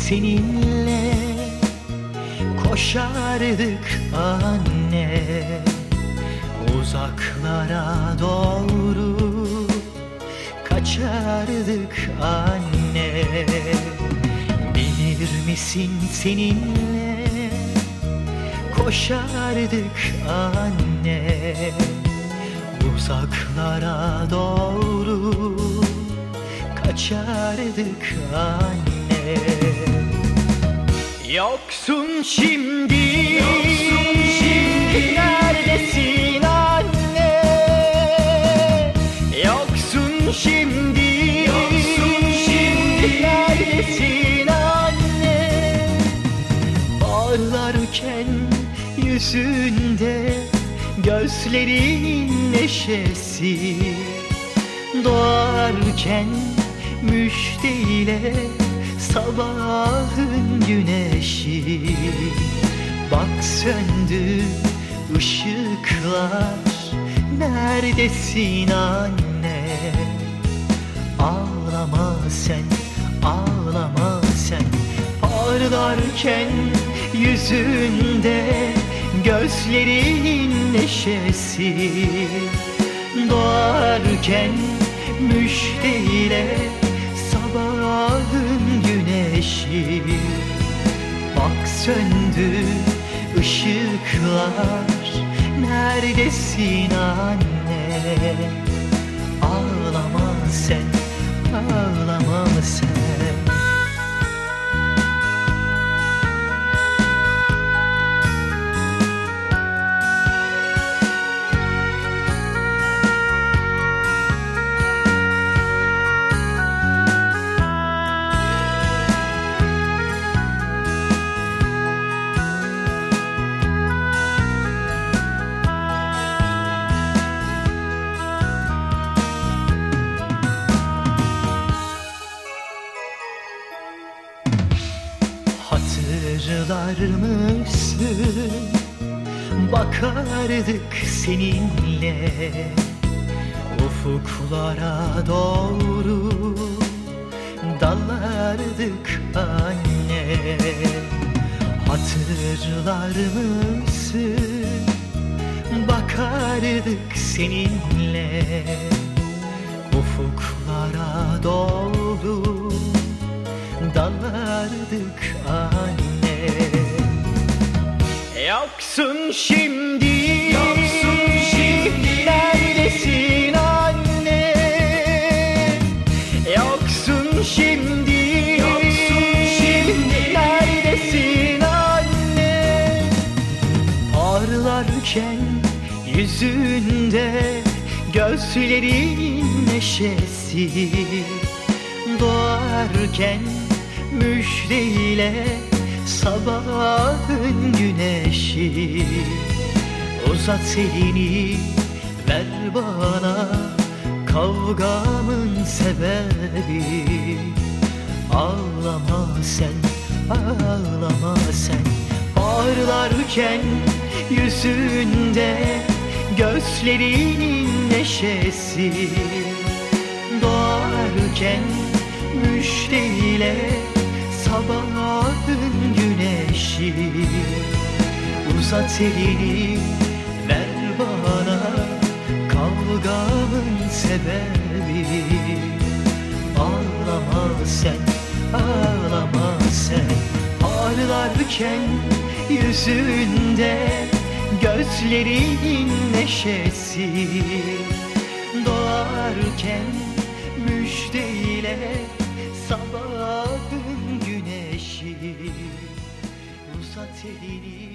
seninle Koşardık anne. Uzaklara doğru Kaçardık anne. Bilir misin seninle Koşardık anne? Uzaklara doğru Kaçardık anne Yoksun şimdi. Yoksun şimdi. Neredesin anne? Yoksun şimdi. Yoksun şimdi. Neredesin anne? Yüzünde Gözlerinin neşesi. Doğarken müjdeyle sabahın güneşi Bak söndü ışıklar. Neredesin anne? Ağlama sen, ağlama sen. Parlarken yüzünde Gözlerinin neşesi. Doğarken müjdeyle söndü ışıklar. Neredesin anne? Ağlama sen, ağlama sen Hatırlar? Bakardık seninle Ufuklara doğru Dalardık anne Hatırlar mısın? Bakardık seninle Ufuklara doğru dalardık anne Yoksun şimdi. Yoksun şimdi. Neredesin anne? Yoksun şimdi. Yoksun şimdi. Neredesin anne? Parlarken yüzünde Gözlerin neşesi. Doğarken müjdeyle sabahın güneşi Uzat elini ver bana kavgamın sebebi. Ağlama sen, ağlama sen. Parlarken yüzünde gözlerinin neşesi. Doğarken müjdeyle sabahın güneşi. Uzat elini sebebi? Ağlama sen, ağlama sen. Ağlarken yüzünde gözlerinin neşesi. Doğarken müjdeyle sabahın güneşi. Uzat elini